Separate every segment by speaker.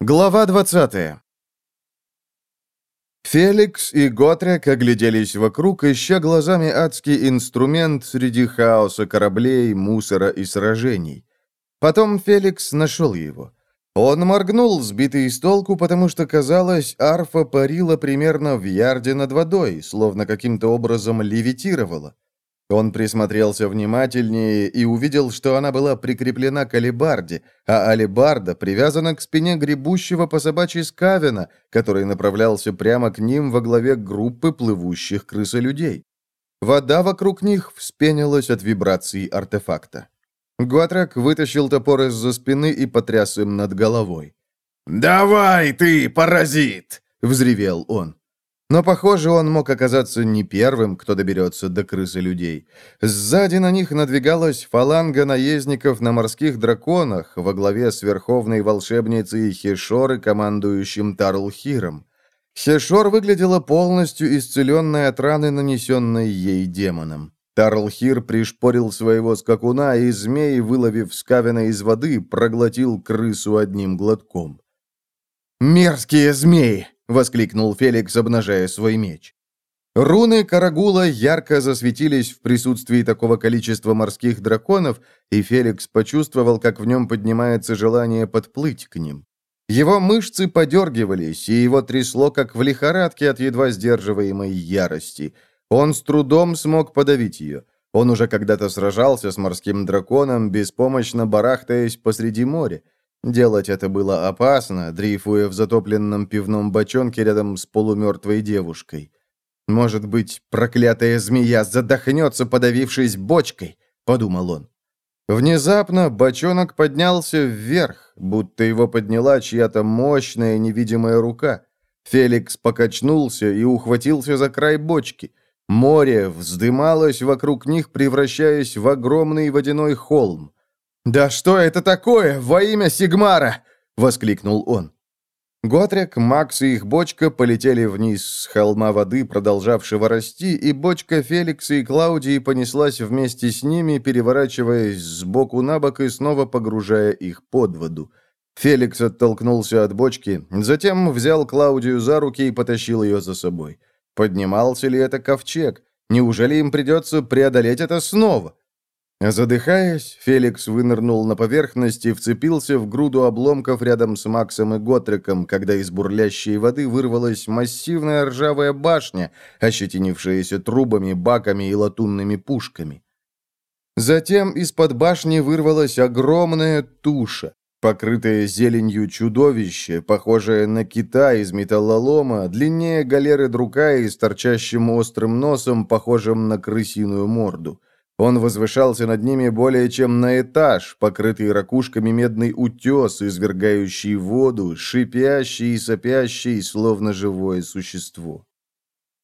Speaker 1: Глава 20 Феликс и Готрек огляделись вокруг, ища глазами адский инструмент среди хаоса кораблей, мусора и сражений. Потом Феликс нашел его. Он моргнул, сбитый с толку, потому что, казалось, арфа парила примерно в ярде над водой, словно каким-то образом левитировала. Он присмотрелся внимательнее и увидел, что она была прикреплена к алебарде, а алебарда привязана к спине гребущего по собачьей скавина, который направлялся прямо к ним во главе группы плывущих крысолюдей. Вода вокруг них вспенилась от вибраций артефакта. Гуатрак вытащил топор из-за спины и потряс им над головой.
Speaker 2: «Давай ты, паразит!» — взревел он.
Speaker 1: Но, похоже, он мог оказаться не первым, кто доберется до крысы людей. Сзади на них надвигалась фаланга наездников на морских драконах во главе с верховной волшебницей Хешоры, командующим Тарлхиром. Хешор выглядела полностью исцеленной от раны, нанесенной ей демоном. Тарлхир пришпорил своего скакуна, и змей, выловив скавина из воды, проглотил крысу одним глотком. «Мерзкие змеи!» — воскликнул Феликс, обнажая свой меч. Руны Карагула ярко засветились в присутствии такого количества морских драконов, и Феликс почувствовал, как в нем поднимается желание подплыть к ним. Его мышцы подергивались, и его трясло, как в лихорадке от едва сдерживаемой ярости. Он с трудом смог подавить ее. Он уже когда-то сражался с морским драконом, беспомощно барахтаясь посреди моря. Делать это было опасно, дрейфуя в затопленном пивном бочонке рядом с полумертвой девушкой. «Может быть, проклятая змея задохнется, подавившись бочкой?» — подумал он. Внезапно бочонок поднялся вверх, будто его подняла чья-то мощная невидимая рука. Феликс покачнулся и ухватился за край бочки. Море вздымалось вокруг них, превращаясь в огромный водяной холм. «Да что это такое, во имя Сигмара?» — воскликнул он. Готрек, Макс и их бочка полетели вниз с холма воды, продолжавшего расти, и бочка Феликса и Клаудии понеслась вместе с ними, переворачиваясь сбоку на бок и снова погружая их под воду. Феликс оттолкнулся от бочки, затем взял Клаудию за руки и потащил ее за собой. Поднимался ли это ковчег? Неужели им придется преодолеть это снова? Задыхаясь, Феликс вынырнул на поверхность и вцепился в груду обломков рядом с Максом и Готриком, когда из бурлящей воды вырвалась массивная ржавая башня, ощетинившаяся трубами, баками и латунными пушками. Затем из-под башни вырвалась огромная туша, покрытое зеленью чудовище, похожее на кита из металлолома, длиннее галеры друка и с торчащим острым носом, похожим на крысиную морду. Он возвышался над ними более чем на этаж, покрытый ракушками медный утес, извергающий воду, шипящий и сопящий, словно живое существо.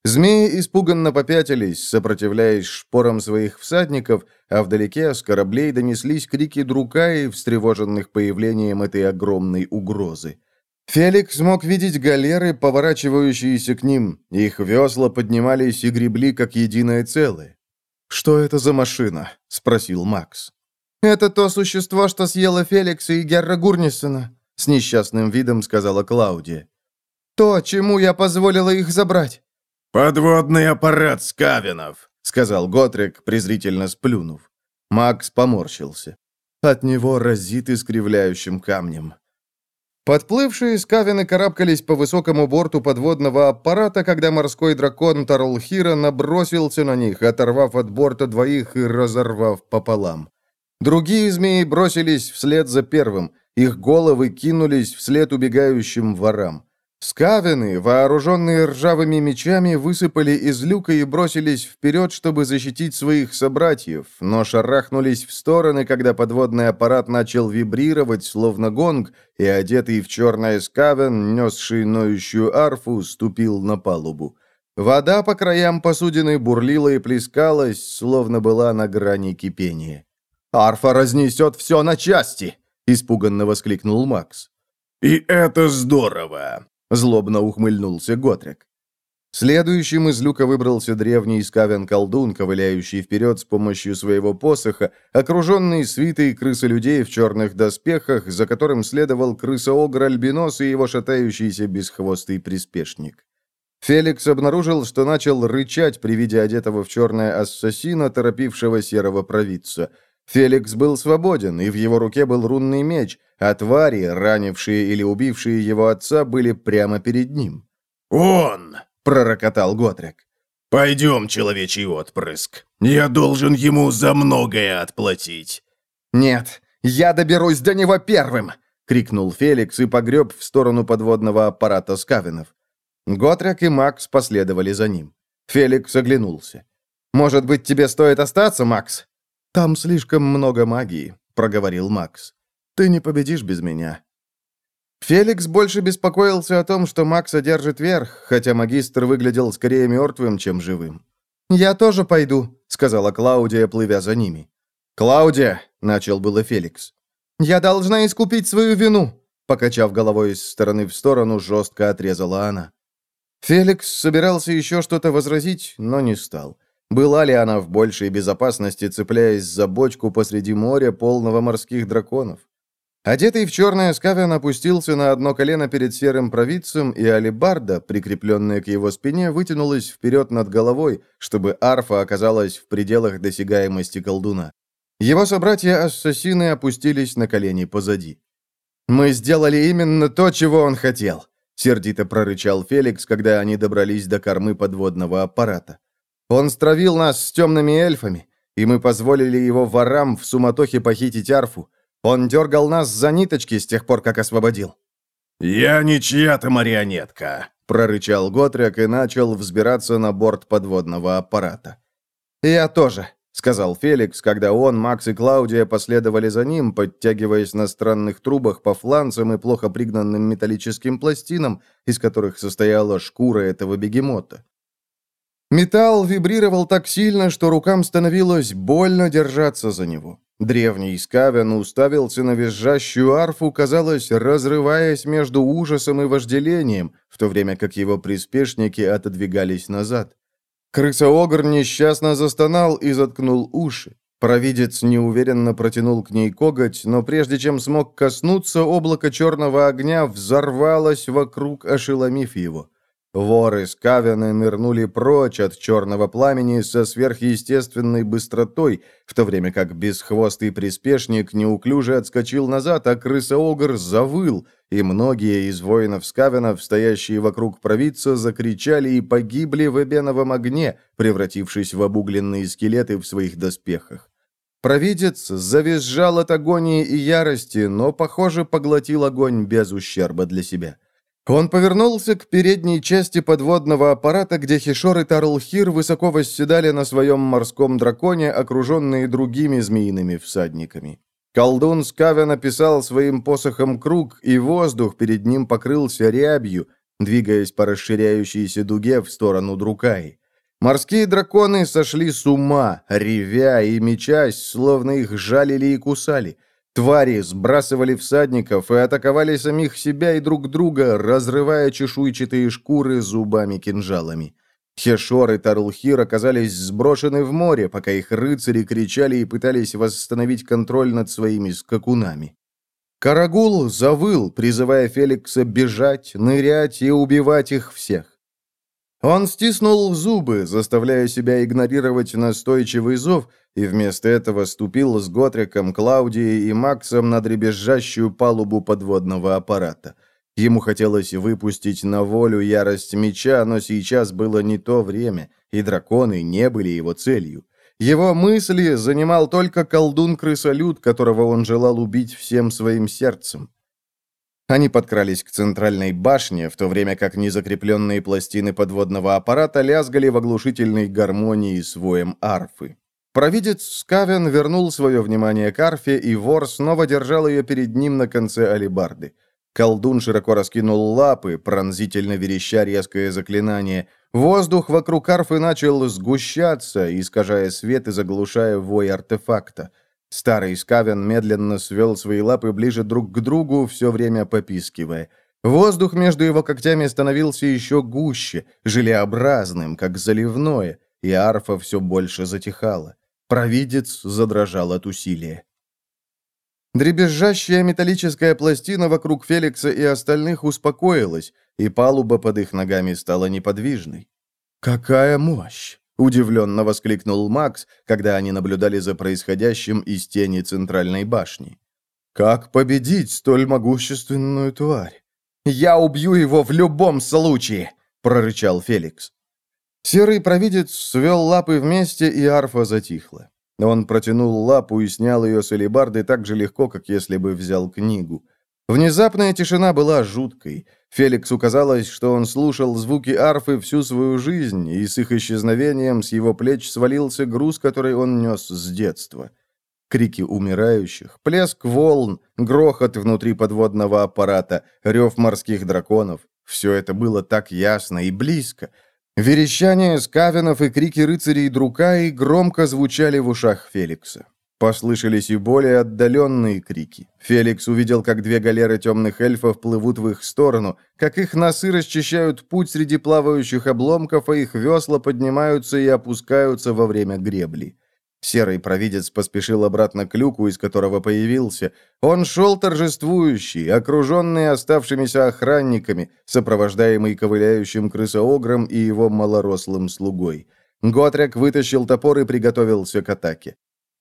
Speaker 1: Змеи испуганно попятились, сопротивляясь шпорам своих всадников, а вдалеке с кораблей донеслись крики друкаи, встревоженных появлением этой огромной угрозы. Феликс мог видеть галеры, поворачивающиеся к ним. Их весла поднимались и гребли, как единое целое. «Что это за машина?» — спросил Макс.
Speaker 3: «Это то существо, что съело Феликса и Герра Гурнисона», — с несчастным видом сказала Клаудия. «То, чему я позволила их забрать».
Speaker 2: «Подводный аппарат Скавинов», — сказал Готрик, презрительно сплюнув.
Speaker 1: Макс поморщился. От него разит искривляющим камнем. Подплывшие скавины карабкались по высокому борту подводного аппарата, когда морской дракон Тарлхира набросился на них, оторвав от борта двоих и разорвав пополам. Другие змеи бросились вслед за первым, их головы кинулись вслед убегающим ворам. Скавины, вооруженные ржавыми мечами, высыпали из люка и бросились вперед, чтобы защитить своих собратьев, но шарахнулись в стороны, когда подводный аппарат начал вибрировать, словно гонг, и одетый в черное скавен, несший ноющую арфу, ступил на палубу. Вода по краям посудины бурлила и плескалась, словно была на грани кипения. «Арфа разнесет все на части!» — испуганно воскликнул Макс.
Speaker 2: «И это здорово!» Злобно ухмыльнулся Готрик.
Speaker 1: Следующим из люка выбрался древний скавен-колдун, ковыляющий вперед с помощью своего посоха, окруженный свитой крысы-людей в черных доспехах, за которым следовал крыса-огр-альбинос и его шатающийся бесхвостый приспешник. Феликс обнаружил, что начал рычать при виде одетого в черное ассасина, торопившего серого провидца. Феликс был свободен, и в его руке был рунный меч, а твари, ранившие или убившие его отца, были прямо перед ним.
Speaker 2: «Он!»
Speaker 1: — пророкотал Готрик.
Speaker 2: «Пойдем, человечий отпрыск. Я должен ему за многое отплатить».
Speaker 1: «Нет, я доберусь до него первым!» — крикнул Феликс и погреб в сторону подводного аппарата скавинов. Готрик и Макс последовали за ним. Феликс оглянулся. «Может быть, тебе стоит остаться, Макс?» «Там слишком много магии», — проговорил Макс. «Ты не победишь без меня». Феликс больше беспокоился о том, что Макс одержит верх, хотя магистр выглядел скорее мертвым, чем живым. «Я тоже пойду», — сказала Клаудия, плывя за ними. «Клаудия», — начал было Феликс. «Я должна искупить свою вину», — покачав головой из стороны в сторону, жестко отрезала она. Феликс собирался еще что-то возразить, но не стал. Была ли она в большей безопасности, цепляясь за бочку посреди моря, полного морских драконов? Одетый в черное, Скавиан опустился на одно колено перед серым провидцем, и алебарда, прикрепленная к его спине, вытянулась вперед над головой, чтобы арфа оказалась в пределах досягаемости колдуна. Его собратья-ассасины опустились на колени позади. «Мы сделали именно то, чего он хотел», — сердито прорычал Феликс, когда они добрались до кормы подводного аппарата. «Он стравил нас с темными эльфами, и мы позволили его ворам в суматохе похитить арфу. Он дергал нас за ниточки с тех пор, как освободил».
Speaker 2: «Я не чья-то марионетка», — прорычал Готрик и начал взбираться на борт подводного аппарата.
Speaker 1: «Я тоже», — сказал Феликс, когда он, Макс и Клаудия последовали за ним, подтягиваясь на странных трубах по фланцам и плохо пригнанным металлическим пластинам, из которых состояла шкура этого бегемота. Металл вибрировал так сильно, что рукам становилось больно держаться за него. Древний Скавен уставился на визжащую арфу, казалось, разрываясь между ужасом и вожделением, в то время как его приспешники отодвигались назад. Крысоогр несчастно застонал и заткнул уши. Провидец неуверенно протянул к ней коготь, но прежде чем смог коснуться, облако черного огня взорвалось вокруг, ошеломив его. Воры с Кавена нырнули прочь от черного пламени со сверхъестественной быстротой, в то время как бесхвостый приспешник неуклюже отскочил назад, а крысоогр завыл, и многие из воинов Скавенов, стоящие вокруг провидца, закричали и погибли в эбеновом огне, превратившись в обугленные скелеты в своих доспехах. Провидец завизжал от агонии и ярости, но, похоже, поглотил огонь без ущерба для себя. Он повернулся к передней части подводного аппарата, где Хишор и Тарлхир высоко восседали на своем морском драконе, окруженные другими змеиными всадниками. Колдун Скавя написал своим посохом круг, и воздух перед ним покрылся рябью, двигаясь по расширяющейся дуге в сторону Друкаи. Морские драконы сошли с ума, ревя и мечась, словно их жалили и кусали. Твари сбрасывали всадников и атаковали самих себя и друг друга, разрывая чешуйчатые шкуры зубами-кинжалами. Хешор и Тарлхир оказались сброшены в море, пока их рыцари кричали и пытались восстановить контроль над своими скакунами. Карагул завыл, призывая Феликса бежать, нырять и убивать их всех. Он стиснул зубы, заставляя себя игнорировать настойчивый зов, и вместо этого ступил с Готриком, Клаудией и Максом на дребезжащую палубу подводного аппарата. Ему хотелось выпустить на волю ярость меча, но сейчас было не то время, и драконы не были его целью. Его мысли занимал только колдун-крысолют, которого он желал убить всем своим сердцем. Они подкрались к центральной башне, в то время как незакрепленные пластины подводного аппарата лязгали в оглушительной гармонии с воем арфы. Провидец Скавен вернул свое внимание к арфе, и вор снова держал ее перед ним на конце алебарды. Колдун широко раскинул лапы, пронзительно вереща резкое заклинание. Воздух вокруг арфы начал сгущаться, искажая свет и заглушая вой артефакта. Старый Скавен медленно свел свои лапы ближе друг к другу, все время попискивая. Воздух между его когтями становился еще гуще, желеобразным, как заливное, и арфа все больше затихала. Провидец задрожал от усилия. Дребезжащая металлическая пластина вокруг Феликса и остальных успокоилась, и палуба под их ногами стала неподвижной. «Какая мощь!» — удивленно воскликнул Макс, когда они наблюдали за происходящим из тени центральной башни. «Как победить столь могущественную тварь?» «Я убью его в любом случае!» — прорычал Феликс. Серый провидец свел лапы вместе, и арфа затихла. Он протянул лапу и снял ее с алебарды так же легко, как если бы взял книгу. Внезапная тишина была жуткой. Феликсу казалось, что он слушал звуки арфы всю свою жизнь, и с их исчезновением с его плеч свалился груз, который он нес с детства крики умирающих, плеск волн, грохот внутри подводного аппарата, рев морских драконов. Все это было так ясно и близко. Верещание скавенов и крики рыцарей Друкаи громко звучали в ушах Феликса. Послышались и более отдаленные крики. Феликс увидел, как две галеры темных эльфов плывут в их сторону, как их носы расчищают путь среди плавающих обломков, а их весла поднимаются и опускаются во время гребли. Серый провидец поспешил обратно к люку, из которого появился. Он шел торжествующий, окруженный оставшимися охранниками, сопровождаемый ковыляющим крысоогром и его малорослым слугой. Готрек вытащил топор и приготовился к атаке.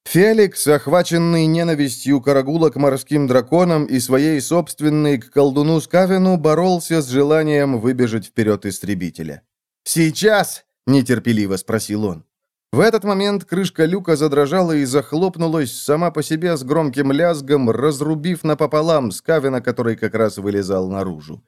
Speaker 1: Феликс, охваченный ненавистью Карагула к морским драконам и своей собственной к колдуну Скавину, боролся с желанием выбежать вперед истребителя. «Сейчас?» — нетерпеливо спросил он. В этот момент крышка люка задрожала и захлопнулась сама по себе с громким лязгом, разрубив напополам скавена, который как раз вылезал наружу.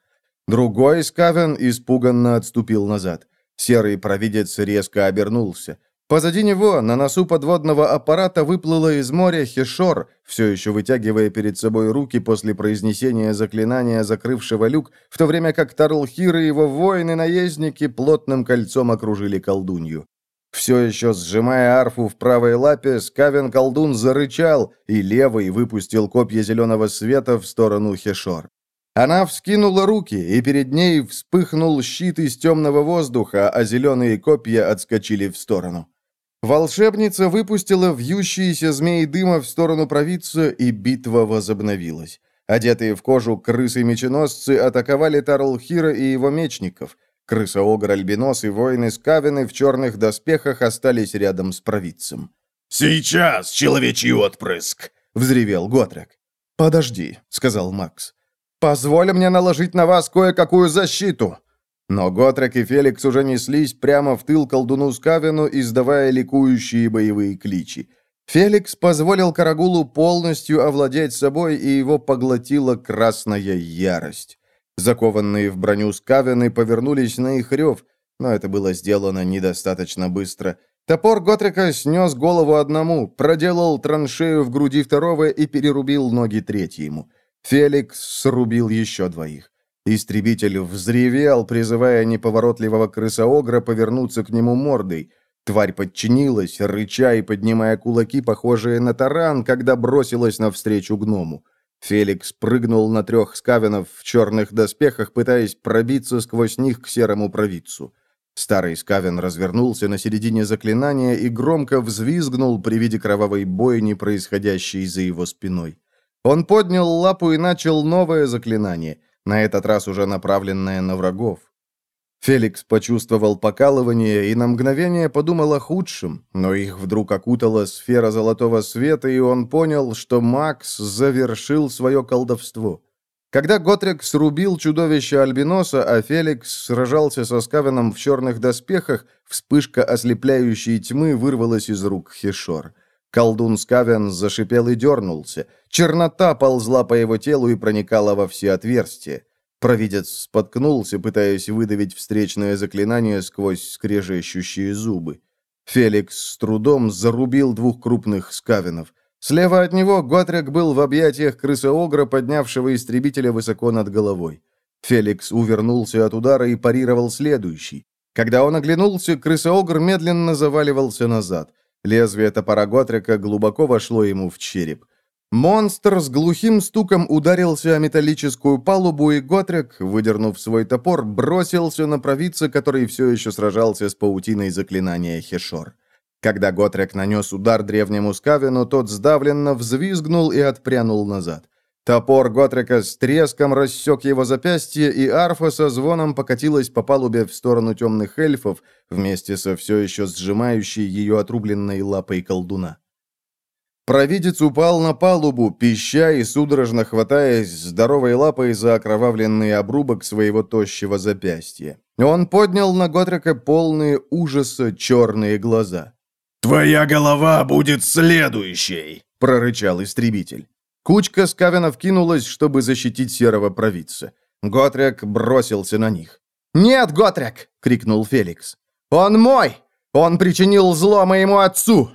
Speaker 1: Другой скавен испуганно отступил назад. Серый провидец резко обернулся. Позади него, на носу подводного аппарата, выплыла из моря Хешор, все еще вытягивая перед собой руки после произнесения заклинания, закрывшего люк, в то время как Тарлхир и его воины-наездники плотным кольцом окружили колдунью. Все еще сжимая арфу в правой лапе, Скавен-колдун зарычал, и левый выпустил копья зеленого света в сторону Хешор. Она вскинула руки, и перед ней вспыхнул щит из темного воздуха, а зеленые копья отскочили в сторону. Волшебница выпустила вьющиеся змеи дыма в сторону провидца, и битва возобновилась. Одетые в кожу крысы-меченосцы атаковали Тарлхира и его мечников. Крысоогр Альбинос и воины Скавины в черных доспехах остались рядом с провидцем.
Speaker 2: «Сейчас, человечий отпрыск!» — взревел Готрек.
Speaker 1: «Подожди», — сказал Макс. «Позволь мне наложить на вас кое-какую защиту!» Но Готрек и Феликс уже неслись прямо в тыл колдуну Скавину, издавая ликующие боевые кличи. Феликс позволил Карагулу полностью овладеть собой, и его поглотила красная ярость. Закованные в броню скавены повернулись на их рев, но это было сделано недостаточно быстро. Топор Готрика снес голову одному, проделал траншею в груди второго и перерубил ноги третьему. Феликс срубил еще двоих. Истребитель взревел, призывая неповоротливого крысоогра повернуться к нему мордой. Тварь подчинилась, рыча и поднимая кулаки, похожие на таран, когда бросилась навстречу гному. Феликс прыгнул на трех скавенов в черных доспехах, пытаясь пробиться сквозь них к серому провидцу. Старый скавен развернулся на середине заклинания и громко взвизгнул при виде кровавой бойни, происходящей за его спиной. Он поднял лапу и начал новое заклинание, на этот раз уже направленное на врагов. Феликс почувствовал покалывание и на мгновение подумал о худшем, но их вдруг окутала сфера золотого света, и он понял, что Макс завершил свое колдовство. Когда Готрик срубил чудовище Альбиноса, а Феликс сражался со Скавеном в черных доспехах, вспышка ослепляющей тьмы вырвалась из рук Хешор. Колдун Скавен зашипел и дернулся. Чернота ползла по его телу и проникала во все отверстия. Провидец споткнулся, пытаясь выдавить встречное заклинание сквозь скрежещущие зубы. Феликс с трудом зарубил двух крупных скавинов. Слева от него Готрек был в объятиях крысоогра, поднявшего истребителя высоко над головой. Феликс увернулся от удара и парировал следующий. Когда он оглянулся, крысоогр медленно заваливался назад. Лезвие топора Готрека глубоко вошло ему в череп. Монстр с глухим стуком ударился о металлическую палубу, и Готрек, выдернув свой топор, бросился на провидца, который все еще сражался с паутиной заклинания Хешор. Когда Готрек нанес удар древнему Скавину, тот сдавленно взвизгнул и отпрянул назад. Топор Готрека с треском рассек его запястье, и арфа со звоном покатилась по палубе в сторону темных эльфов, вместе со все еще сжимающей ее отрубленной лапой колдуна. Провидец упал на палубу, пища и судорожно хватаясь здоровой лапой за окровавленный обрубок своего тощего запястья. Он поднял на Готрека полные ужаса черные глаза.
Speaker 2: «Твоя голова будет следующей!» — прорычал истребитель.
Speaker 1: Кучка скавенов кинулась, чтобы защитить серого провидца. Готрек бросился на них. «Нет, Готрек!» — крикнул Феликс. «Он мой! Он причинил зло моему отцу!»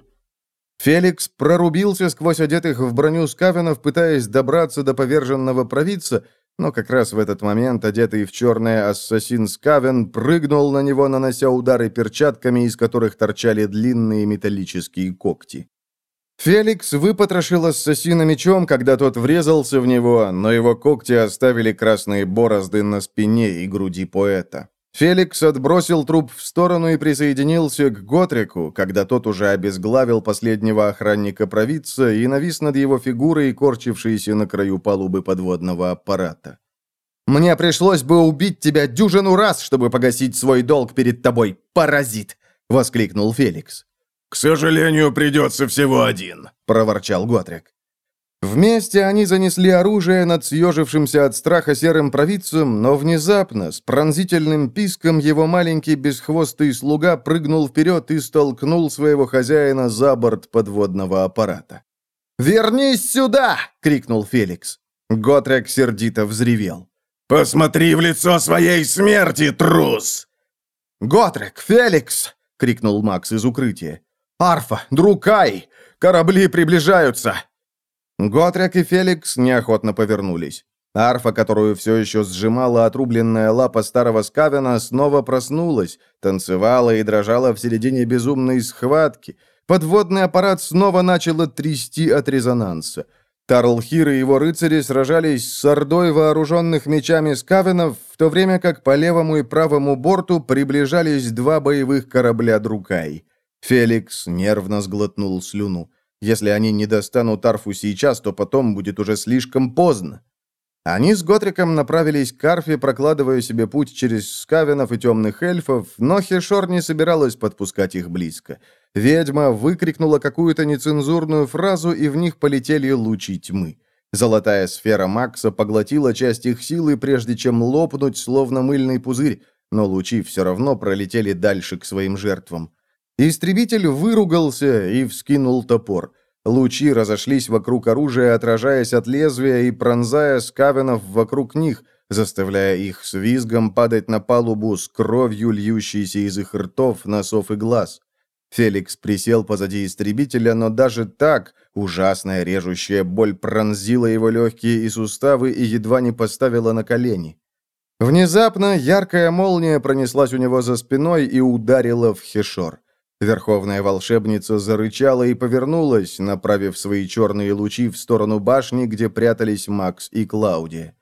Speaker 1: Феликс прорубился сквозь одетых в броню скавенов, пытаясь добраться до поверженного провидца, но как раз в этот момент одетый в черное ассасин Скавен прыгнул на него, нанося удары перчатками, из которых торчали длинные металлические когти. Феликс выпотрошил ассасина мечом, когда тот врезался в него, но его когти оставили красные борозды на спине и груди поэта. Феликс отбросил труп в сторону и присоединился к Готрику, когда тот уже обезглавил последнего охранника провидца и навис над его фигурой, корчившейся на краю палубы подводного аппарата. «Мне пришлось бы убить тебя дюжину раз, чтобы погасить свой долг перед тобой, паразит!» — воскликнул Феликс.
Speaker 2: «К сожалению, придется всего один», — проворчал Готрик.
Speaker 1: Вместе они занесли оружие над съежившимся от страха серым провидцем, но внезапно, с пронзительным писком, его маленький бесхвостый слуга прыгнул вперед и столкнул своего хозяина за борт подводного аппарата. «Вернись сюда!» — крикнул Феликс. Готрек сердито взревел.
Speaker 2: «Посмотри в лицо своей смерти, трус!»
Speaker 1: «Готрек! Феликс!» — крикнул Макс из укрытия. «Арфа! Друкай! Корабли приближаются!» Готрек и Феликс неохотно повернулись. Арфа, которую все еще сжимала отрубленная лапа старого Скавена, снова проснулась, танцевала и дрожала в середине безумной схватки. Подводный аппарат снова начало трясти от резонанса. Тарлхир и его рыцари сражались с ордой вооруженных мечами Скавенов, в то время как по левому и правому борту приближались два боевых корабля Друкай. Феликс нервно сглотнул слюну. Если они не достанут арфу сейчас, то потом будет уже слишком поздно. Они с Готриком направились к арфе, прокладывая себе путь через скавенов и темных эльфов, но Хешор не собиралась подпускать их близко. Ведьма выкрикнула какую-то нецензурную фразу, и в них полетели лучи тьмы. Золотая сфера Макса поглотила часть их силы, прежде чем лопнуть, словно мыльный пузырь, но лучи все равно пролетели дальше к своим жертвам. Истребитель выругался и вскинул топор. Лучи разошлись вокруг оружия, отражаясь от лезвия и пронзая скавенов вокруг них, заставляя их с визгом падать на палубу с кровью, льющейся из их ртов, носов и глаз. Феликс присел позади истребителя, но даже так ужасная режущая боль пронзила его легкие и суставы и едва не поставила на колени. Внезапно яркая молния пронеслась у него за спиной и ударила в Хешор. Верховная волшебница зарычала и повернулась, направив свои черные лучи в сторону башни, где прятались Макс и Клаудия.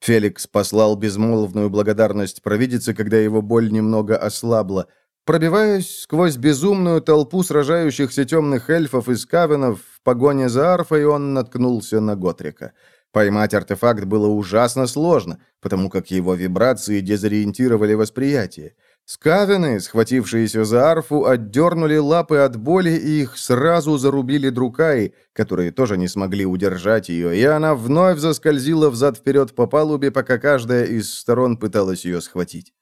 Speaker 1: Феликс послал безмолвную благодарность провидице, когда его боль немного ослабла. Пробиваясь сквозь безумную толпу сражающихся темных эльфов и скавенов в погоне за арфой, он наткнулся на Готрика. Поймать артефакт было ужасно сложно, потому как его вибрации дезориентировали восприятие. Скавины, схватившиеся за арфу, отдернули лапы от боли, и их сразу зарубили друкаи, которые тоже не смогли удержать ее, и она вновь заскользила взад-вперед по палубе, пока каждая из сторон пыталась ее схватить.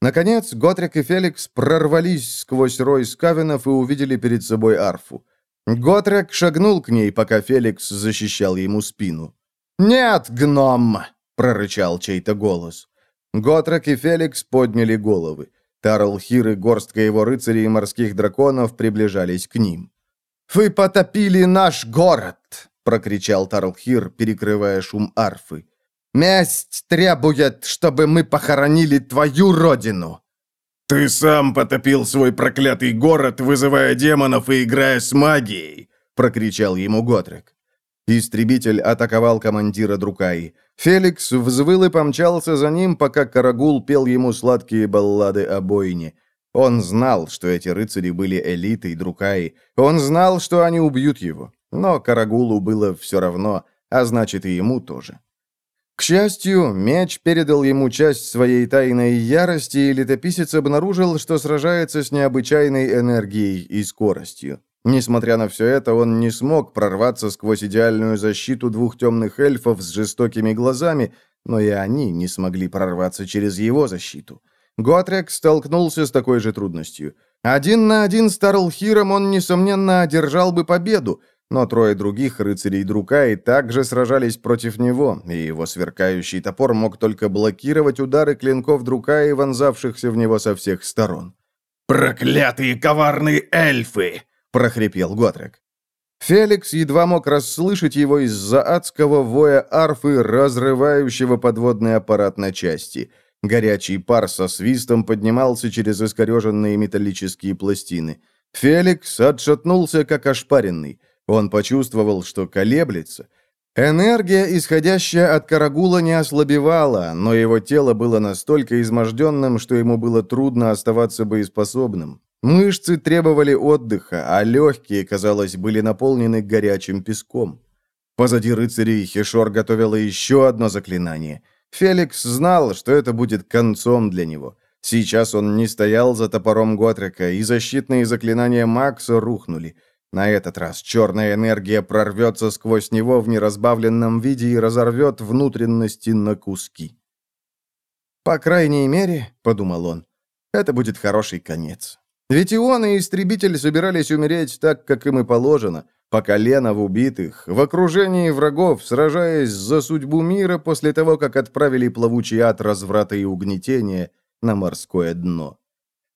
Speaker 1: Наконец, Готрик и Феликс прорвались сквозь рой скавинов и увидели перед собой арфу. Готрек шагнул к ней, пока Феликс защищал ему спину. «Нет, гном!» — прорычал чей-то голос. Готрек и Феликс подняли головы. Тарлхир и горстка его рыцарей и морских драконов приближались к ним. «Вы потопили наш город!» — прокричал Тарлхир, перекрывая шум арфы. «Месть требует, чтобы мы похоронили твою родину!»
Speaker 2: «Ты сам потопил свой проклятый город, вызывая демонов и играя с магией!» — прокричал ему Готрек.
Speaker 1: Истребитель атаковал командира Друкаи. Феликс взвыл и помчался за ним, пока Карагул пел ему сладкие баллады о бойне. Он знал, что эти рыцари были элитой Друкаи. Он знал, что они убьют его. Но Карагулу было все равно, а значит и ему тоже. К счастью, меч передал ему часть своей тайной ярости, и летописец обнаружил, что сражается с необычайной энергией и скоростью. Несмотря на все это, он не смог прорваться сквозь идеальную защиту двух темных эльфов с жестокими глазами, но и они не смогли прорваться через его защиту. Готрек столкнулся с такой же трудностью. Один на один с Тарлхиром он, несомненно, одержал бы победу, но трое других рыцарей Друкаи также сражались против него, и его сверкающий топор мог только блокировать удары клинков Друкаи, вонзавшихся в него со всех сторон.
Speaker 2: «Проклятые коварные эльфы!»
Speaker 1: — прохрипел Готрек. Феликс едва мог расслышать его из-за адского воя арфы, разрывающего подводный аппарат на части. Горячий пар со свистом поднимался через искореженные металлические пластины. Феликс отшатнулся, как ошпаренный. Он почувствовал, что колеблется. Энергия, исходящая от Карагула, не ослабевала, но его тело было настолько изможденным, что ему было трудно оставаться боеспособным. Мышцы требовали отдыха, а легкие, казалось, были наполнены горячим песком. Позади рыцарей Хешор готовила еще одно заклинание. Феликс знал, что это будет концом для него. Сейчас он не стоял за топором Готрека, и защитные заклинания Макса рухнули. На этот раз черная энергия прорвется сквозь него в неразбавленном виде и разорвет внутренности на куски. «По крайней мере», — подумал он, — «это будет хороший конец». Ведь и он, и истребитель собирались умереть так, как им и положено, по колено в убитых, в окружении врагов, сражаясь за судьбу мира после того, как отправили плавучий ад разврата и угнетения на морское дно.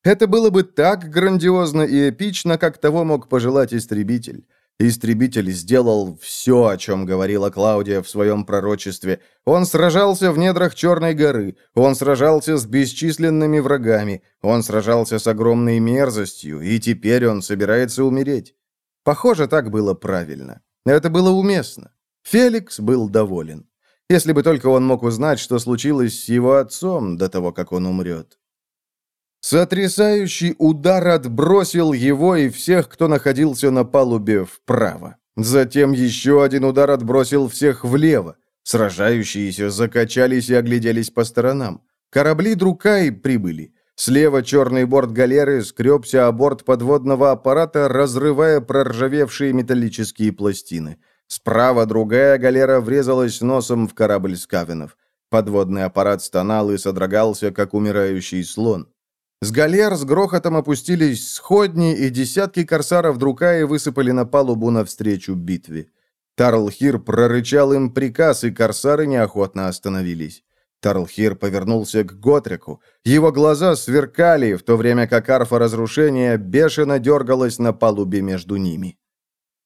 Speaker 1: Это было бы так грандиозно и эпично, как того мог пожелать истребитель. Истребитель сделал все, о чем говорила Клаудия в своем пророчестве. Он сражался в недрах Черной горы, он сражался с бесчисленными врагами, он сражался с огромной мерзостью, и теперь он собирается умереть. Похоже, так было правильно. Это было уместно. Феликс был доволен. Если бы только он мог узнать, что случилось с его отцом до того, как он умрет. Сотрясающий удар отбросил его и всех, кто находился на палубе, вправо. Затем еще один удар отбросил всех влево. Сражающиеся закачались и огляделись по сторонам. Корабли Друкай прибыли. Слева черный борт галеры скребся о борт подводного аппарата, разрывая проржавевшие металлические пластины. Справа другая галера врезалась носом в корабль скавенов. Подводный аппарат стонал и содрогался, как умирающий слон. С галер с грохотом опустились сходни, и десятки корсаров Друкаи высыпали на палубу навстречу битве. Тарлхир прорычал им приказ, и корсары неохотно остановились. Тарлхир повернулся к Готрику. Его глаза сверкали, в то время как арфа разрушения бешено дергалась на палубе между ними.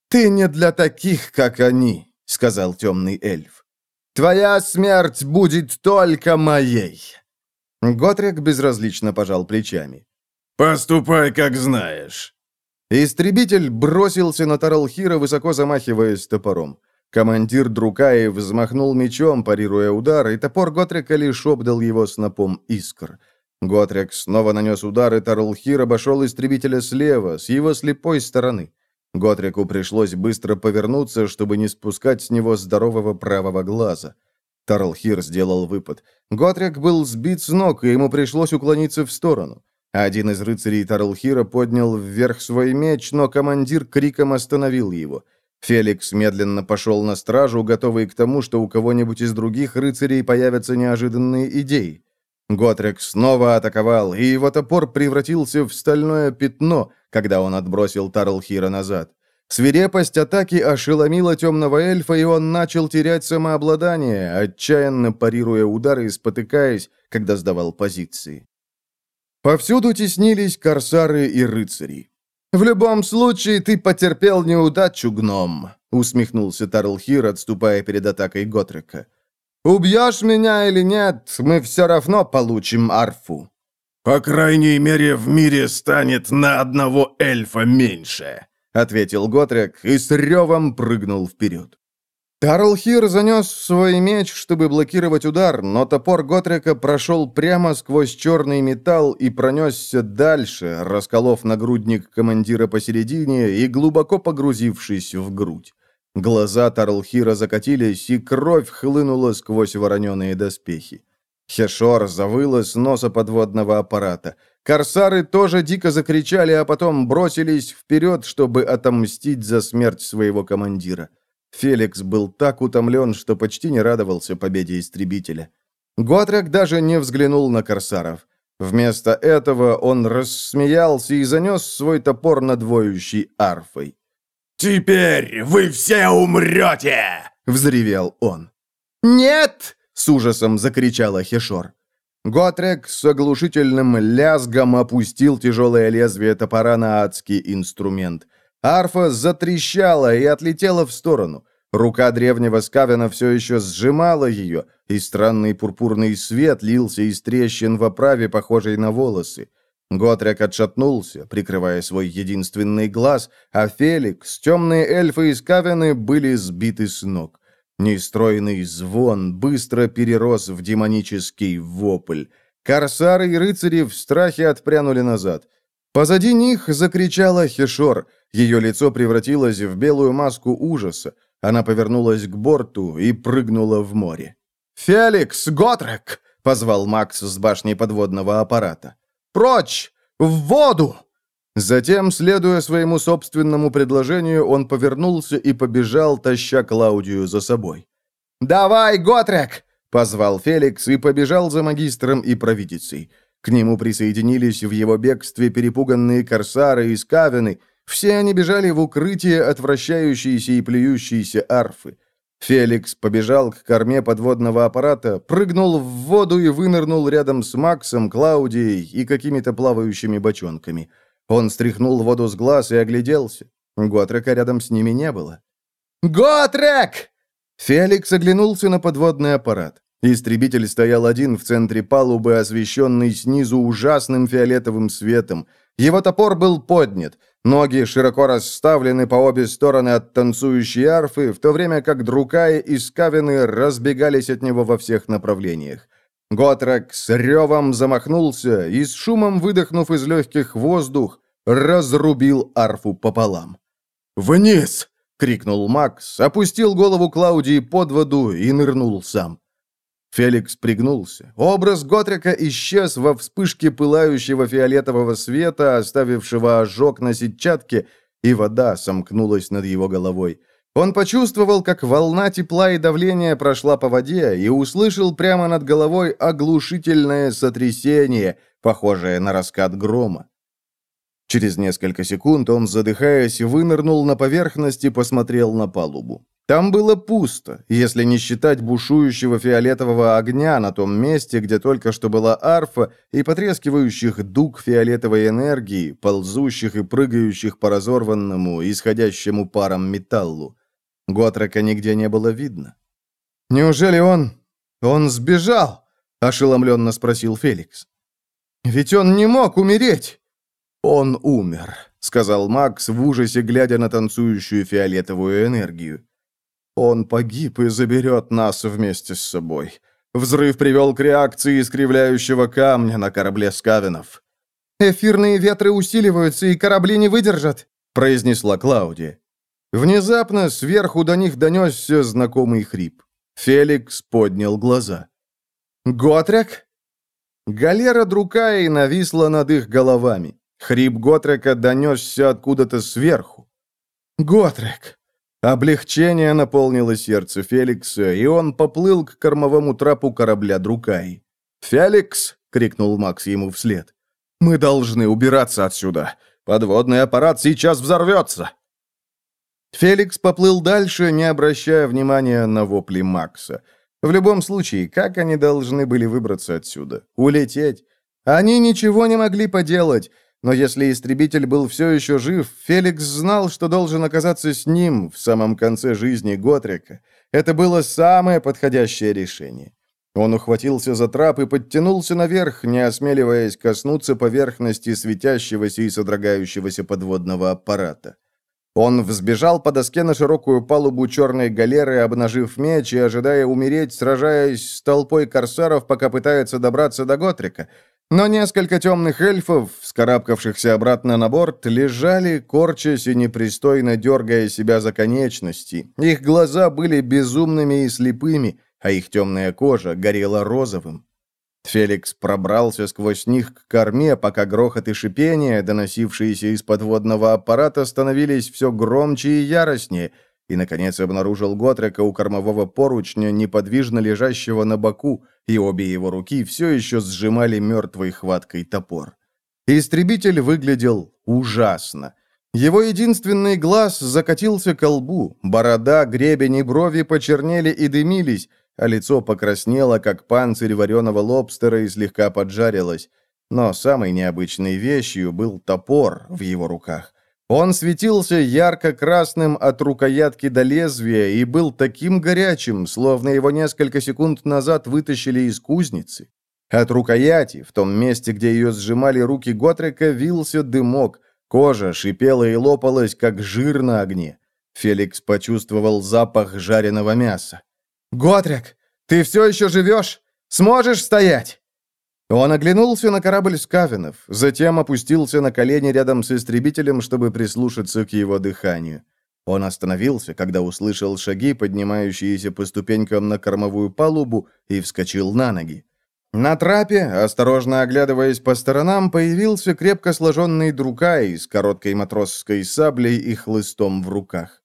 Speaker 1: «Ты не для таких, как они», — сказал темный эльф. «Твоя смерть будет только моей». Готрик безразлично пожал плечами.
Speaker 2: «Поступай, как знаешь».
Speaker 1: Истребитель бросился на Таралхира, высоко замахиваясь топором. Командир Друкаи взмахнул мечом, парируя удар, и топор Готрика лишь обдал его снопом искр. Готрик снова нанес удар, и Таралхир обошел истребителя слева, с его слепой стороны. Готрику пришлось быстро повернуться, чтобы не спускать с него здорового правого глаза. Тарлхир сделал выпад. Готрик был сбит с ног, и ему пришлось уклониться в сторону. Один из рыцарей Тарлхира поднял вверх свой меч, но командир криком остановил его. Феликс медленно пошел на стражу, готовый к тому, что у кого-нибудь из других рыцарей появятся неожиданные идеи. Готрик снова атаковал, и его топор превратился в стальное пятно, когда он отбросил Тарлхира назад. Свирепость атаки ошеломила темного эльфа, и он начал терять самообладание, отчаянно парируя удары и спотыкаясь, когда сдавал позиции. Повсюду теснились корсары и рыцари. «В любом случае, ты потерпел неудачу, гном», — усмехнулся Тарлхир, отступая перед атакой Готрека. «Убьешь меня или нет, мы все равно получим арфу».
Speaker 2: «По крайней мере, в мире станет на одного эльфа меньше», — ответил Готрек и с ревом прыгнул вперед.
Speaker 1: Тарлхир занес свой меч, чтобы блокировать удар, но топор Готрека прошел прямо сквозь черный металл и пронесся дальше, расколов нагрудник командира посередине и глубоко погрузившись в грудь. Глаза Тарлхира закатились, и кровь хлынула сквозь вороненые доспехи. Хешор завыла с носа подводного аппарата. Корсары тоже дико закричали, а потом бросились вперед, чтобы отомстить за смерть своего командира. Феликс был так утомлен, что почти не радовался победе истребителя. Готрек даже не взглянул на корсаров. Вместо этого он рассмеялся и занес свой топор над воющей арфой.
Speaker 2: «Теперь вы все умрете!» — взревел он.
Speaker 1: «Нет!» — с ужасом закричала Хешор. Готрек с оглушительным лязгом опустил тяжелое лезвие топора на адский инструмент — Арфа затрещала и отлетела в сторону. Рука древнего Скавена все еще сжимала ее, и странный пурпурный свет лился из трещин в оправе, похожей на волосы. Готрек отшатнулся, прикрывая свой единственный глаз, а Феликс, темные эльфы и Скавены были сбиты с ног. Нестроенный звон быстро перерос в демонический вопль. Корсары и рыцари в страхе отпрянули назад. Позади них закричала Хешор — ее лицо превратилось в белую маску ужаса. Она повернулась к борту и прыгнула в море. «Феликс, Готрек!» — позвал Макс с башни подводного аппарата. «Прочь! В воду!» Затем, следуя своему собственному предложению, он повернулся и побежал, таща Клаудию за собой. «Давай, Готрек!» — позвал Феликс и побежал за магистром и провидицей. К нему присоединились в его бегстве перепуганные корсары и скавины, все они бежали в укрытие от вращающейся и плюющейся арфы. Феликс побежал к корме подводного аппарата, прыгнул в воду и вынырнул рядом с Максом, Клаудией и какими-то плавающими бочонками. Он стряхнул воду с глаз и огляделся. Готрека рядом с ними не было. «Готрек!» Феликс оглянулся на подводный аппарат. Истребитель стоял один в центре палубы, освещенный снизу ужасным фиолетовым светом. Его топор был поднят. Ноги широко расставлены по обе стороны от танцующей арфы, в то время как Друкаи и Скавины разбегались от него во всех направлениях. Готрек с ревом замахнулся и, с шумом выдохнув из легких воздух, разрубил арфу пополам. «Вниз!» — крикнул Макс, опустил голову Клаудии под воду и нырнул сам. Феликс пригнулся. Образ Готрика исчез во вспышке пылающего фиолетового света, оставившего ожог на сетчатке, и вода сомкнулась над его головой. Он почувствовал, как волна тепла и давления прошла по воде, и услышал прямо над головой оглушительное сотрясение, похожее на раскат грома. Через несколько секунд он, задыхаясь, вынырнул на поверхность и посмотрел на палубу. Там было пусто, если не считать бушующего фиолетового огня на том месте, где только что была арфа, и потрескивающих дуг фиолетовой энергии, ползущих и прыгающих по разорванному, исходящему паром металлу. Готрека нигде не было видно. «Неужели он... он сбежал?» — ошеломленно спросил Феликс. «Ведь он не мог умереть!» «Он умер», — сказал Макс в ужасе, глядя на танцующую фиолетовую энергию. Он погиб и заберет нас вместе с собой. Взрыв привел к реакции искривляющего камня на корабле Скавинов. «Эфирные ветры усиливаются, и корабли не выдержат», — произнесла Клаудия. Внезапно сверху до них донесся знакомый хрип. Феликс поднял глаза. «Готрек?» Галера Друкаи нависла над их головами. Хрип Готрека донесся откуда-то сверху. «Готрек!» Облегчение наполнило сердце Феликса, и он поплыл к кормовому трапу корабля Друкай. «Феликс!» — крикнул Макс ему вслед. «Мы должны убираться отсюда. Подводный аппарат сейчас взорвется!» Феликс поплыл дальше, не обращая внимания на вопли Макса. В любом случае, как они должны были выбраться отсюда? Улететь? Они ничего не могли поделать. Но если истребитель был все еще жив, Феликс знал, что должен оказаться с ним в самом конце жизни Готрика. Это было самое подходящее решение. Он ухватился за трап и подтянулся наверх, не осмеливаясь коснуться поверхности светящегося и содрогающегося подводного аппарата. Он взбежал по доске на широкую палубу черной галеры, обнажив меч и ожидая умереть, сражаясь с толпой корсаров, пока пытается добраться до Готрика. Но несколько темных эльфов, вскарабкавшихся обратно на борт, лежали, корчась и непристойно дергая себя за конечности. Их глаза были безумными и слепыми, а их темная кожа горела розовым. Феликс пробрался сквозь них к корме, пока грохот и шипение, доносившиеся из подводного аппарата, становились все громче и яростнее, и, наконец, обнаружил Готрека у кормового поручня, неподвижно лежащего на боку, и обе его руки все еще сжимали мертвой хваткой топор. Истребитель выглядел ужасно. Его единственный глаз закатился ко лбу, борода, гребень и брови почернели и дымились, а лицо покраснело, как панцирь вареного лобстера и слегка поджарилось. Но самой необычной вещью был топор в его руках. Он светился ярко-красным от рукоятки до лезвия и был таким горячим, словно его несколько секунд назад вытащили из кузницы. От рукояти, в том месте, где ее сжимали руки Готрека, вился дымок, кожа шипела и лопалась, как жир на огне. Феликс почувствовал запах жареного мяса. «Готрик, ты все еще живешь? Сможешь стоять?» Он оглянулся на корабль Скавинов, затем опустился на колени рядом с истребителем, чтобы прислушаться к его дыханию. Он остановился, когда услышал шаги, поднимающиеся по ступенькам на кормовую палубу, и вскочил на ноги. На трапе, осторожно оглядываясь по сторонам, появился крепко сложенный друкай с короткой матросской саблей и хлыстом в руках.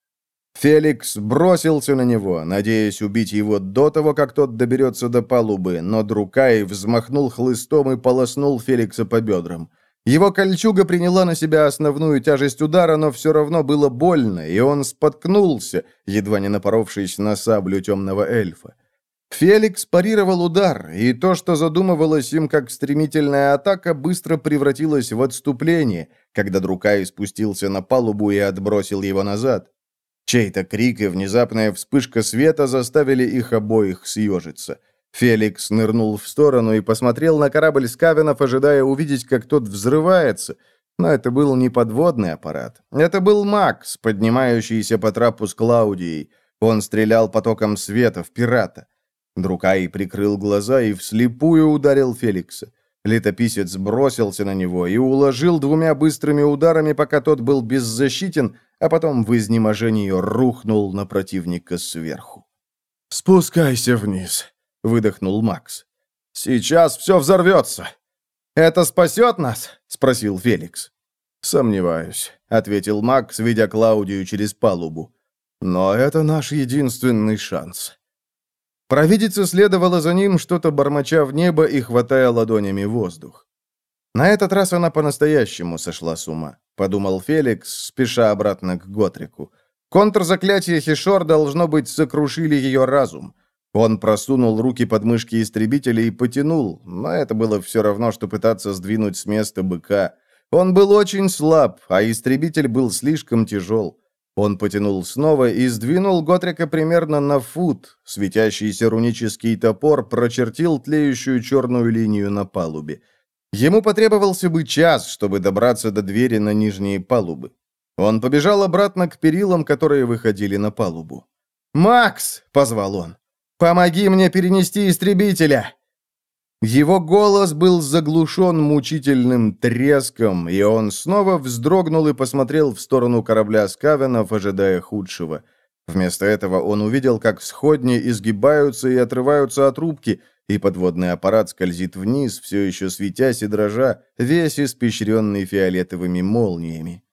Speaker 1: Феликс бросился на него, надеясь убить его до того, как тот доберется до палубы, но Друкай взмахнул хлыстом и полоснул Феликса по бедрам. Его кольчуга приняла на себя основную тяжесть удара, но все равно было больно, и он споткнулся, едва не напоровшись на саблю темного эльфа. Феликс парировал удар, и то, что задумывалось им как стремительная атака, быстро превратилось в отступление, когда Друкай спустился на палубу и отбросил его назад. Чей-то крик и внезапная вспышка света заставили их обоих съежиться. Феликс нырнул в сторону и посмотрел на корабль Скавенов, ожидая увидеть, как тот взрывается. Но это был не подводный аппарат. Это был Макс, поднимающийся по трапу с Клаудией. Он стрелял потоком света в пирата. Друкай прикрыл глаза и вслепую ударил Феликса. Летописец бросился на него и уложил двумя быстрыми ударами, пока тот был беззащитен, а потом в изнеможении рухнул на противника сверху.
Speaker 2: «Спускайся вниз», — выдохнул Макс.
Speaker 1: «Сейчас все взорвется». «Это спасет нас?» — спросил Феликс.
Speaker 2: «Сомневаюсь», — ответил Макс, ведя Клаудию через палубу. «Но это наш единственный шанс». Провидица следовала за ним, что-то бормоча в небо и хватая ладонями воздух. На этот раз она по-настоящему сошла с ума, подумал Феликс, спеша обратно к Готрику. Контрзаклятие Хишор, должно быть, сокрушили ее разум. Он просунул руки под мышки истребителя и потянул, но это было все равно, что пытаться сдвинуть с места быка. Он был очень слаб, а истребитель был слишком тяжел. Он потянул снова и сдвинул Готрика примерно на фут. Светящийся рунический топор прочертил тлеющую черную линию на палубе. Ему потребовался бы час, чтобы добраться до двери на нижние палубы. Он побежал обратно к перилам, которые выходили на палубу. «Макс!» — позвал он. «Помоги мне перенести истребителя!» Его голос был заглушен мучительным треском, и он снова вздрогнул и посмотрел в сторону корабля Скавенов, ожидая худшего. Вместо этого он увидел, как сходни изгибаются и отрываются от рубки, и подводный аппарат скользит вниз, все еще светясь и дрожа, весь испещренный фиолетовыми молниями.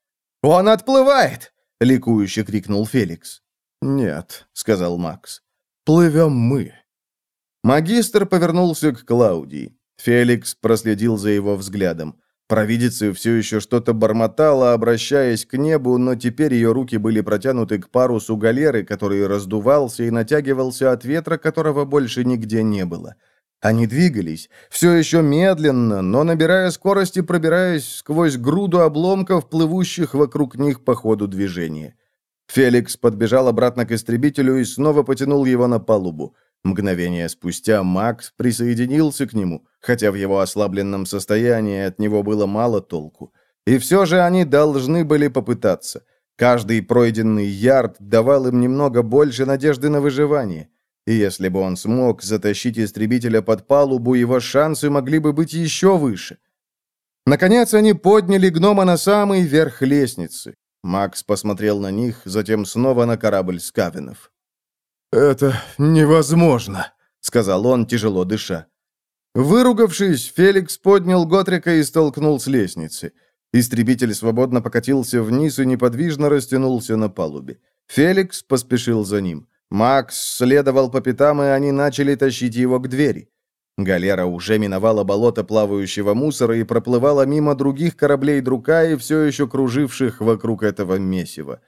Speaker 2: «Он отплывает!» — ликующе крикнул Феликс. «Нет», — сказал Макс, — «плывем мы». Магистр повернулся к Клаудии. Феликс проследил за его взглядом. Провидица все еще что-то бормотала, обращаясь к небу, но теперь ее руки были протянуты к парусу галеры, который раздувался и натягивался от ветра, которого больше нигде не было. Они двигались, все еще медленно, но набирая скорости, пробираясь сквозь груду обломков, плывущих вокруг них по ходу движения. Феликс подбежал обратно к истребителю и снова потянул его на палубу. Мгновение спустя Макс присоединился к нему, хотя в его ослабленном состоянии от него было мало толку. И все же они должны были попытаться. Каждый пройденный ярд давал им немного больше надежды на выживание. И если бы он смог затащить истребителя под палубу, его шансы могли бы быть еще выше. Наконец они подняли гнома на самый верх лестницы. Макс посмотрел на них, затем снова на корабль Скавинов.
Speaker 3: «Это невозможно», — сказал он, тяжело дыша. Выругавшись, Феликс поднял Готрика и столкнул с лестницы. Истребитель свободно покатился вниз и неподвижно растянулся на палубе. Феликс поспешил за ним. Макс следовал по пятам, и они начали тащить его к двери. Галера уже миновала болото плавающего мусора и проплывала мимо других кораблей Друка и все еще круживших вокруг этого месива.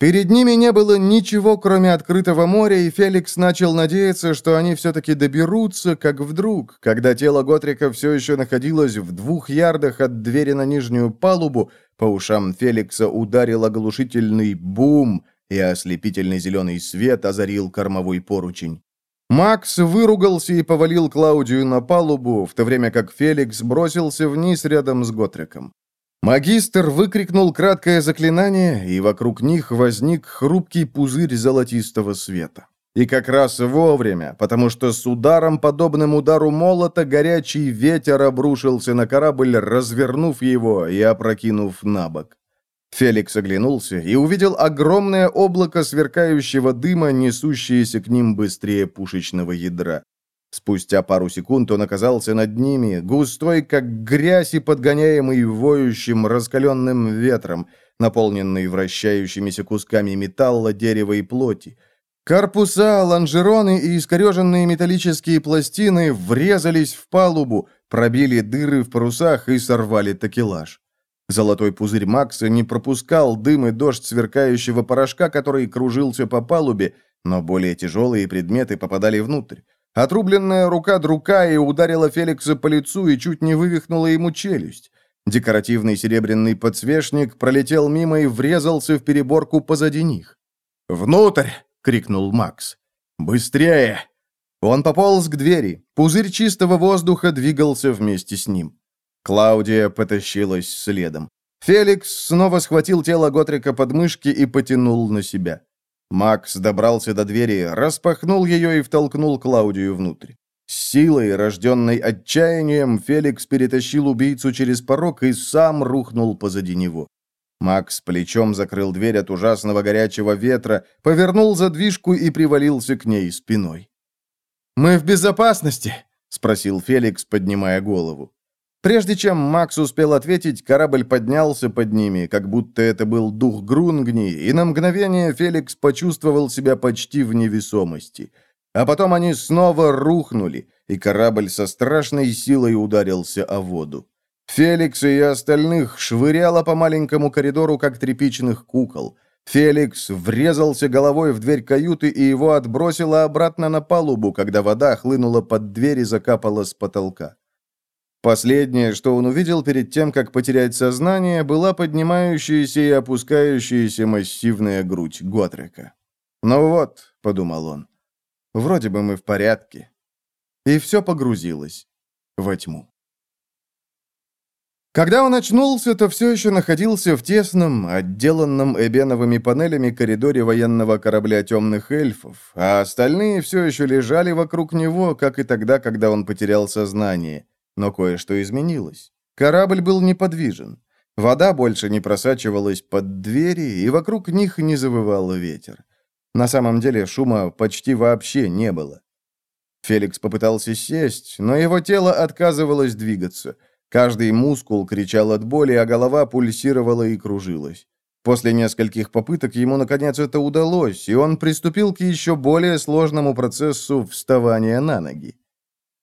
Speaker 3: Перед ними не было ничего, кроме открытого моря, и Феликс начал надеяться, что они все-таки доберутся, как вдруг, когда тело Готрика все еще находилось в двух ярдах от двери на нижнюю палубу, по ушам Феликса ударил оглушительный бум, и ослепительный зеленый свет озарил кормовой поручень. Макс выругался и повалил Клаудию на палубу, в то время как Феликс бросился вниз рядом с Готриком. Магистр выкрикнул краткое заклинание, и вокруг них возник хрупкий пузырь золотистого света. И как раз вовремя, потому что с ударом, подобным удару молота, горячий ветер обрушился на корабль, развернув его и опрокинув на бок. Феликс оглянулся и увидел огромное облако сверкающего дыма, несущееся к ним быстрее пушечного ядра. Спустя пару секунд он оказался над ними, густой, как грязь и подгоняемый воющим раскаленным ветром, наполненный вращающимися кусками металла, дерева и плоти. Корпуса, лонжероны и искореженные металлические пластины врезались в палубу, пробили дыры в парусах и сорвали такелаж. Золотой пузырь Макса не пропускал дым и дождь сверкающего порошка, который кружился по палубе, но более тяжелые предметы попадали внутрь. Отрубленная рука друка и ударила Феликса по лицу и чуть не вывихнула ему челюсть. Декоративный серебряный подсвечник пролетел мимо и врезался в переборку позади них. «Внутрь!» — крикнул Макс. «Быстрее!» Он пополз к двери. Пузырь чистого воздуха двигался вместе с ним. Клаудия потащилась следом. Феликс снова схватил тело Готрика под мышки и потянул на себя. Макс добрался до двери, распахнул ее и втолкнул Клаудию внутрь. С силой, рожденной отчаянием, Феликс перетащил убийцу через порог и сам рухнул позади него. Макс плечом закрыл дверь от ужасного горячего ветра, повернул задвижку и привалился к ней спиной. «Мы в безопасности?» — спросил Феликс, поднимая голову. Прежде чем Макс успел ответить, корабль поднялся под ними, как будто это был дух Грунгни, и на мгновение Феликс почувствовал себя почти в невесомости. А потом они снова рухнули, и корабль со страшной силой ударился о воду. Феликс и остальных швыряло по маленькому коридору, как тряпичных кукол. Феликс врезался головой в дверь каюты, и его отбросило обратно на палубу, когда вода хлынула под дверь и закапала с потолка. Последнее, что он увидел перед тем, как потерять сознание, была поднимающаяся и опускающаяся массивная грудь Готрека. «Ну вот», — подумал он, — «вроде бы мы в порядке». И все погрузилось во тьму. Когда он очнулся, то все еще находился в тесном, отделанном эбеновыми панелями коридоре военного корабля темных эльфов, а остальные все еще лежали вокруг него, как и тогда, когда он потерял сознание. Но кое-что изменилось. Корабль был неподвижен. Вода больше не просачивалась под двери, и вокруг них не завывал ветер. На самом деле шума почти вообще не было. Феликс попытался сесть, но его тело отказывалось двигаться. Каждый мускул кричал от боли, а голова пульсировала и кружилась. После нескольких попыток ему, наконец, это удалось, и он приступил к еще более сложному процессу вставания на ноги.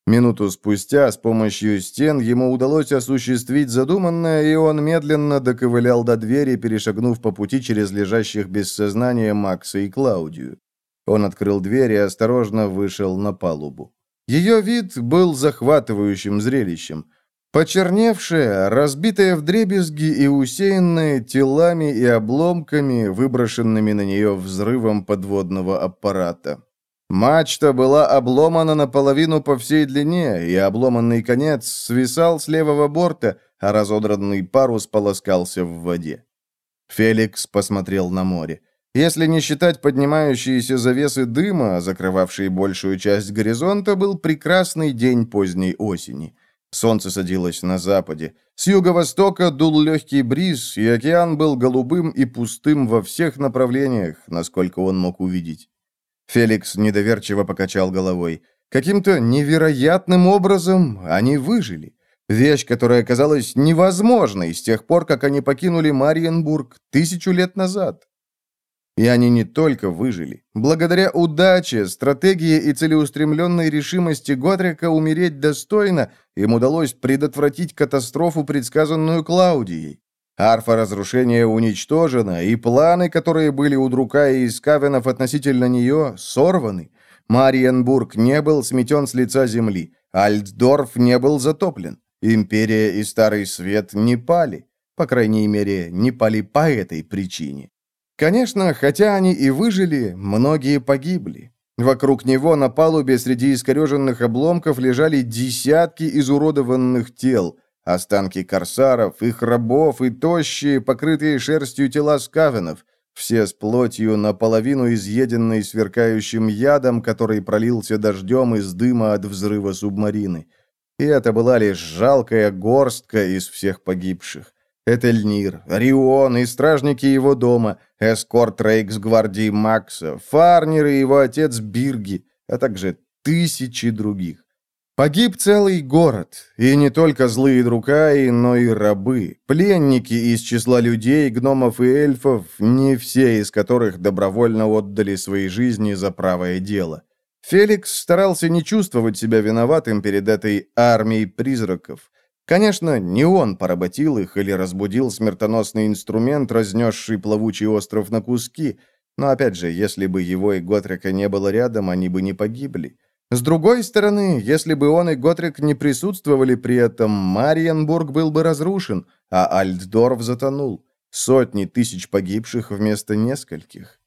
Speaker 3: Минуту спустя с помощью стен ему удалось осуществить задуманное, и он медленно доковылял до двери, перешагнув по пути через лежащих без сознания Макса и Клаудию. Он открыл дверь и осторожно вышел на палубу. Ее вид был захватывающим зрелищем. Почерневшая, разбитая вдребезги и усеянная телами и обломками, выброшенными на нее взрывом подводного аппарата. Мачта была обломана наполовину по всей длине, и обломанный конец свисал с левого борта, а разодранный парус полоскался в воде.
Speaker 1: Феликс посмотрел на море. Если не считать поднимающиеся завесы дыма, закрывавшие большую часть горизонта, был прекрасный день поздней осени. Солнце садилось на западе. С юго-востока дул легкий бриз, и океан был голубым и пустым во всех направлениях, насколько он мог увидеть. Феликс недоверчиво покачал головой. Каким-то невероятным образом они выжили. Вещь, которая казалась невозможной с тех пор, как они покинули Мариенбург тысячу лет назад. И они не только выжили. Благодаря удаче, стратегии и целеустремленной решимости Готрика умереть достойно, им удалось предотвратить катастрофу, предсказанную Клаудией. Арфа разрушения уничтожена, и планы, которые были у Друка и Скавенов относительно нее, сорваны. Мариенбург не был сметен с лица земли, Альтдорф не был затоплен. Империя и Старый Свет не пали. По крайней мере, не пали по этой причине. Конечно, хотя они и выжили, многие погибли. Вокруг него на палубе среди искореженных обломков лежали десятки изуродованных тел, останки корсаров, их рабов и тощие, покрытые шерстью тела скавенов, все с плотью наполовину изъеденной сверкающим ядом, который пролился дождем из дыма от взрыва субмарины. И это была лишь жалкая горстка из всех погибших. Этельнир, Рион и стражники его дома, эскорт Рейксгвардии Макса, Фарнер и его отец Бирги, а также тысячи других. Погиб целый город, и не только злые друкаи, но и рабы, пленники из числа людей, гномов и эльфов, не все из которых добровольно отдали свои жизни за правое дело. Феликс старался не чувствовать себя виноватым перед этой армией призраков. Конечно, не он поработил их или разбудил смертоносный инструмент, разнесший плавучий остров на куски, но опять же, если бы его и Готрика не было рядом, они бы не погибли. С другой стороны, если бы он и Готрик не присутствовали при этом, Мариенбург был бы разрушен, а Альтдорф затонул. Сотни тысяч погибших вместо нескольких.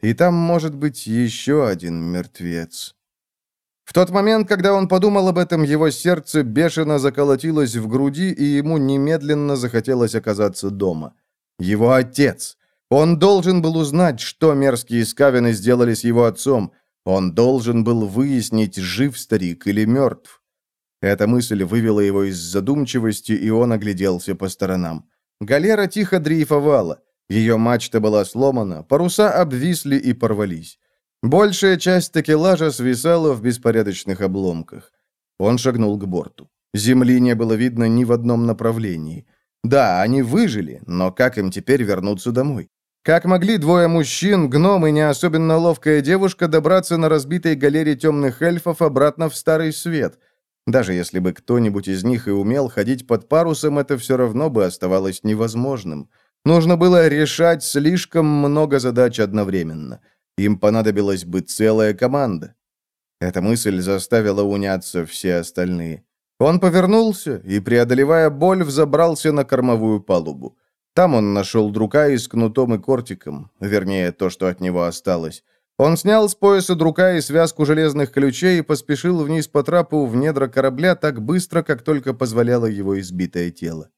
Speaker 1: И там может быть еще один мертвец. В тот момент, когда он подумал об этом, его сердце бешено заколотилось в груди, и ему немедленно захотелось оказаться дома. Его отец. Он должен был узнать, что мерзкие скавины сделали с его отцом. Он должен был выяснить, жив старик или мертв. Эта мысль вывела его из задумчивости, и он огляделся по сторонам. Галера тихо дрейфовала. Ее мачта была сломана, паруса обвисли и порвались. Большая часть такелажа свисала в беспорядочных обломках. Он шагнул к борту. Земли не было видно ни в одном направлении. Да, они выжили, но как им теперь вернуться домой? Как могли двое мужчин, гном и не особенно ловкая девушка добраться на разбитой галере темных эльфов обратно в Старый Свет? Даже если бы кто-нибудь из них и умел ходить под парусом, это все равно бы оставалось невозможным. Нужно было решать слишком много задач одновременно – им понадобилась бы целая команда. Эта мысль заставила уняться все остальные. Он повернулся и, преодолевая боль, взобрался на кормовую палубу. Там он нашел друка и с кнутом и кортиком, вернее, то, что от него осталось. Он снял с пояса друка и связку железных ключей и поспешил вниз по трапу в недра корабля так быстро, как только позволяло его избитое тело.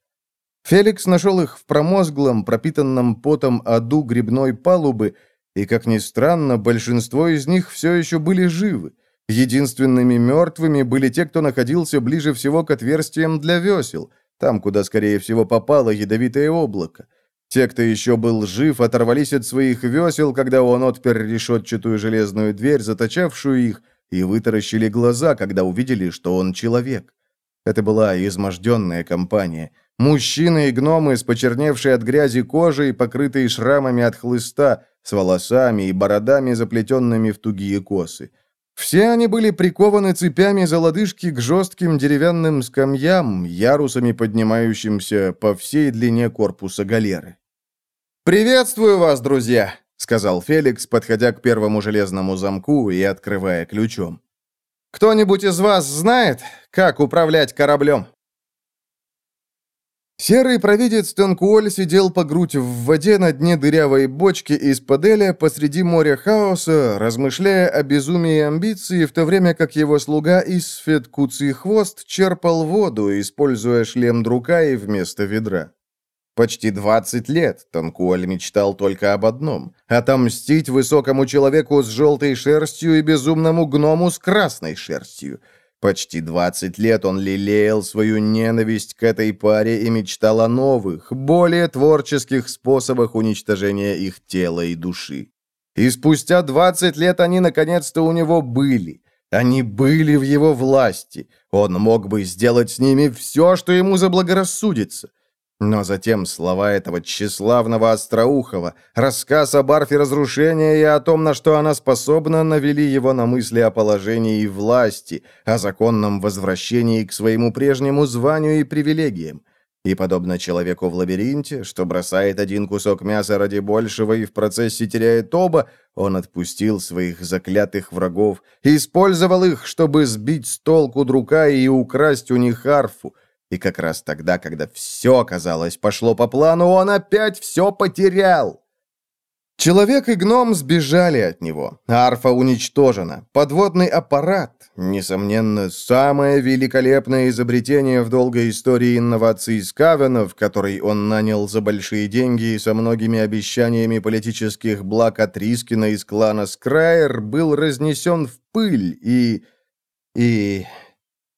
Speaker 1: Феликс нашел их в промозглом, пропитанном потом аду грибной палубы и, как ни странно, большинство из них все еще были живы. Единственными мертвыми были те, кто находился ближе всего к отверстиям для весел, там, куда, скорее всего, попало ядовитое облако. Те, кто еще был жив, оторвались от своих весел, когда он отпер решетчатую железную дверь, заточавшую их, и вытаращили глаза, когда увидели, что он человек. Это была изможденная компания. Мужчины и гномы с почерневшей от грязи кожей, покрытые шрамами от хлыста, с волосами и бородами, заплетенными в тугие косы. Все они были прикованы цепями за лодыжки к жестким деревянным скамьям, ярусами поднимающимся по всей длине корпуса галеры. «Приветствую вас, друзья!» — сказал Феликс, подходя к первому железному замку и открывая ключом. «Кто-нибудь из вас знает, как управлять кораблем?» Серый провидец Тенкуоль сидел по грудь в воде на дне дырявой бочки из-под эля посреди моря хаоса, размышляя о безумии амбиции, в то время как его слуга Исфет Куцый Хвост черпал воду, используя шлем Друкаи вместо ведра. Почти 20 лет Танкуэль мечтал только об одном — отомстить высокому человеку с желтой шерстью и безумному гному с красной шерстью. Почти 20 лет он лелеял свою ненависть к этой паре и мечтал о новых, более творческих способах уничтожения их тела и души. И спустя 20 лет они наконец-то у него были. Они были в его власти. Он мог бы сделать с ними все, что ему заблагорассудится. Но затем слова этого тщеславного Остроухова, рассказ об арфе разрушения и о том, на что она способна, навели его на мысли о положении и власти, о законном возвращении к своему прежнему званию и привилегиям. И, подобно человеку в лабиринте, что бросает один кусок мяса ради большего и в процессе теряет оба, он отпустил своих заклятых врагов, использовал их, чтобы сбить с толку друга и украсть у них арфу, и как раз тогда, когда все, казалось, пошло по плану, он опять все потерял. Человек и гном сбежали от него. Арфа уничтожена. Подводный аппарат, несомненно, самое великолепное изобретение в долгой истории инноваций Скавена, в который он нанял за большие деньги и со многими обещаниями политических благ от Рискина из клана Скрайер, был разнесен в пыль и... и...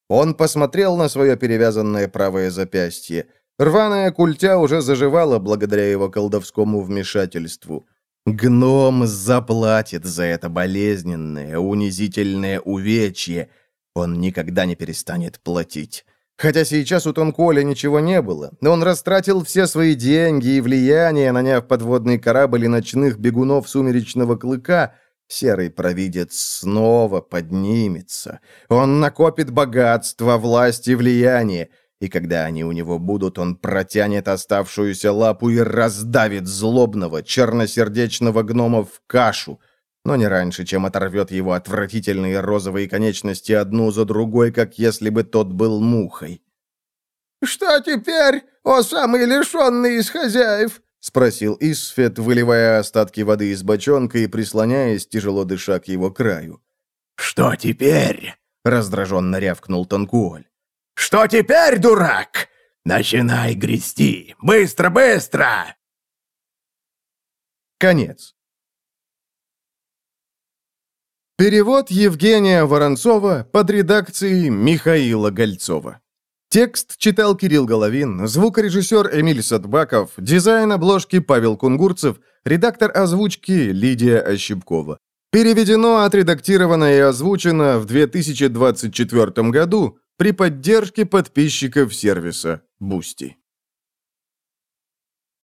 Speaker 1: Он посмотрел на свое перевязанное правое запястье. Рваная культя уже заживала благодаря его колдовскому вмешательству. Гном заплатит за это болезненное, унизительное увечье. Он никогда не перестанет платить. Хотя сейчас у Тонколя ничего не было, но он растратил все свои деньги и влияние, наняв подводный корабль и ночных бегунов сумеречного клыка — Серый провидец снова поднимется. Он накопит богатство, власть и влияние. И когда они у него будут, он протянет оставшуюся лапу и раздавит злобного, черносердечного гнома в кашу, но не раньше, чем оторвет его отвратительные розовые конечности одну за другой, как если бы тот был мухой.
Speaker 3: «Что теперь, о самый лишенный из хозяев?»
Speaker 1: — спросил Исфет, выливая остатки воды из бочонка и прислоняясь, тяжело дыша к его краю.
Speaker 2: «Что теперь?» — раздраженно рявкнул Танкуоль. «Что теперь, дурак? Начинай грести! Быстро, быстро!»
Speaker 1: Конец. Перевод Евгения Воронцова под редакцией Михаила Гольцова. Текст читал Кирилл Головин, звукорежиссер Эмиль Садбаков, дизайн обложки Павел Кунгурцев, редактор озвучки Лидия Ощепкова. Переведено, отредактировано и озвучено в 2024 году при поддержке подписчиков сервиса Бусти.